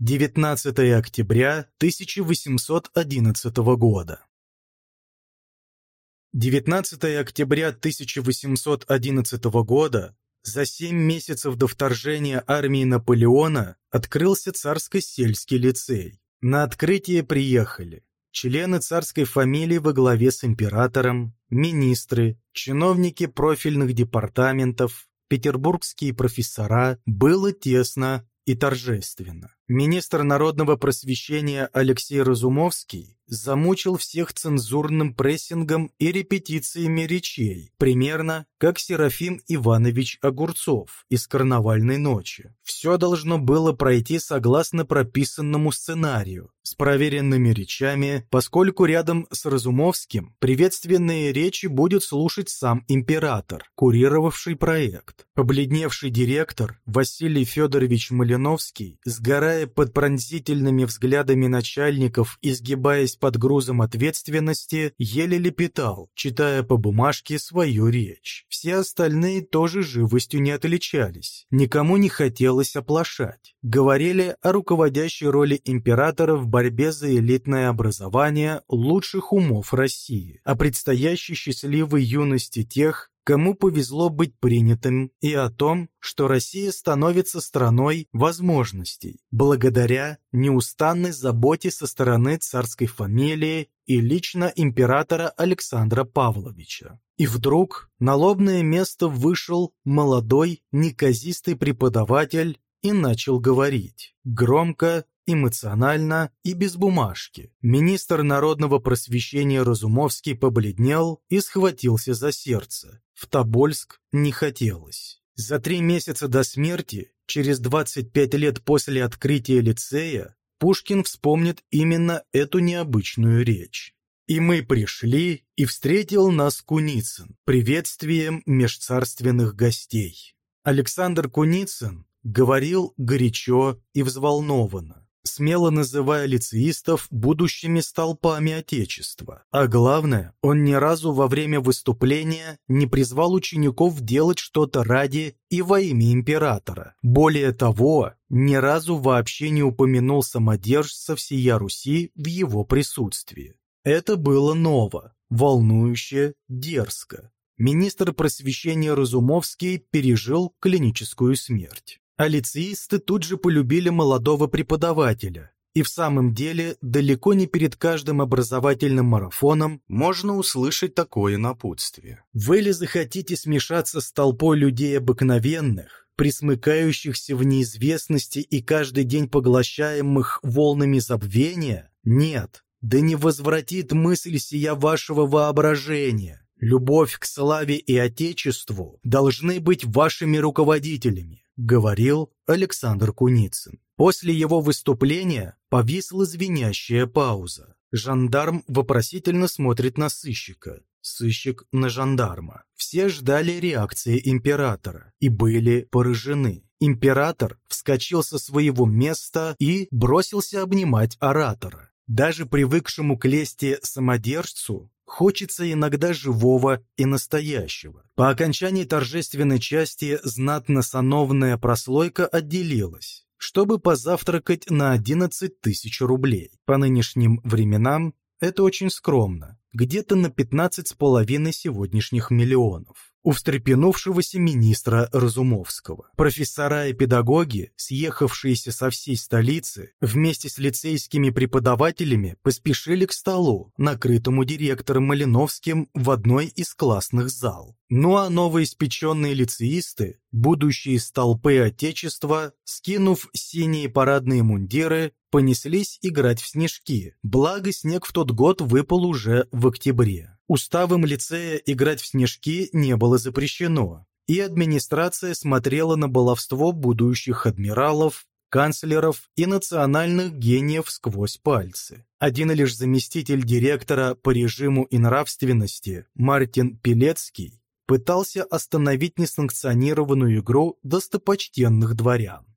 19 октября 1811 года. 19 октября 1811 года, за семь месяцев до вторжения армии Наполеона, открылся царско-сельский лицей. На открытие приехали члены царской фамилии во главе с императором, министры, чиновники профильных департаментов, петербургские профессора. Было тесно и торжественно. Министр народного просвещения Алексей Разумовский замучил всех цензурным прессингом и репетициями речей, примерно как Серафим Иванович Огурцов из «Карнавальной ночи». Все должно было пройти согласно прописанному сценарию, с проверенными речами, поскольку рядом с Разумовским приветственные речи будет слушать сам император, курировавший проект. Побледневший директор Василий Федорович Малиновский, сгорая под пронзительными взглядами начальников и сгибаясь под грузом ответственности, еле лепетал, читая по бумажке свою речь. Все остальные тоже живостью не отличались. Никому не хотелось оплошать. Говорили о руководящей роли императора в борьбе за элитное образование лучших умов России, о предстоящей счастливой юности тех, кому повезло быть принятым, и о том, что Россия становится страной возможностей, благодаря неустанной заботе со стороны царской фамилии и лично императора Александра Павловича. И вдруг на лобное место вышел молодой, неказистый преподаватель и начал говорить, громко эмоционально и без бумажки. Министр народного просвещения Разумовский побледнел и схватился за сердце. В Тобольск не хотелось. За три месяца до смерти, через 25 лет после открытия лицея, Пушкин вспомнит именно эту необычную речь. «И мы пришли, и встретил нас Куницын приветствием межцарственных гостей». Александр Куницын говорил горячо и взволнованно смело называя лицеистов будущими столпами Отечества. А главное, он ни разу во время выступления не призвал учеников делать что-то ради и во имя императора. Более того, ни разу вообще не упомянул самодержца всея Руси в его присутствии. Это было ново, волнующе, дерзко. Министр просвещения Разумовский пережил клиническую смерть. А лицеисты тут же полюбили молодого преподавателя. И в самом деле, далеко не перед каждым образовательным марафоном можно услышать такое напутствие. Вы ли захотите смешаться с толпой людей обыкновенных, присмыкающихся в неизвестности и каждый день поглощаемых волнами забвения? Нет, да не возвратит мысль сия вашего воображения. Любовь к славе и Отечеству должны быть вашими руководителями. — говорил Александр Куницын. После его выступления повисла звенящая пауза. Жандарм вопросительно смотрит на сыщика, сыщик на жандарма. Все ждали реакции императора и были поражены. Император вскочил со своего места и бросился обнимать оратора. Даже привыкшему к лести самодержцу Хочется иногда живого и настоящего. По окончании торжественной части знатно-сановная прослойка отделилась, чтобы позавтракать на 11 тысяч рублей. По нынешним временам это очень скромно, где-то на 15 с половиной сегодняшних миллионов у встрепенувшегося министра Разумовского. Профессора и педагоги, съехавшиеся со всей столицы, вместе с лицейскими преподавателями поспешили к столу, накрытому директором Малиновским в одной из классных зал. Ну а новоиспеченные лицеисты, будущие столпы Отечества, скинув синие парадные мундиры, понеслись играть в снежки, благо снег в тот год выпал уже в октябре. Уставом лицея играть в снежки не было запрещено, и администрация смотрела на баловство будущих адмиралов, канцлеров и национальных гениев сквозь пальцы. Один лишь заместитель директора по режиму и нравственности Мартин Пелецкий пытался остановить несанкционированную игру достопочтенных дворян.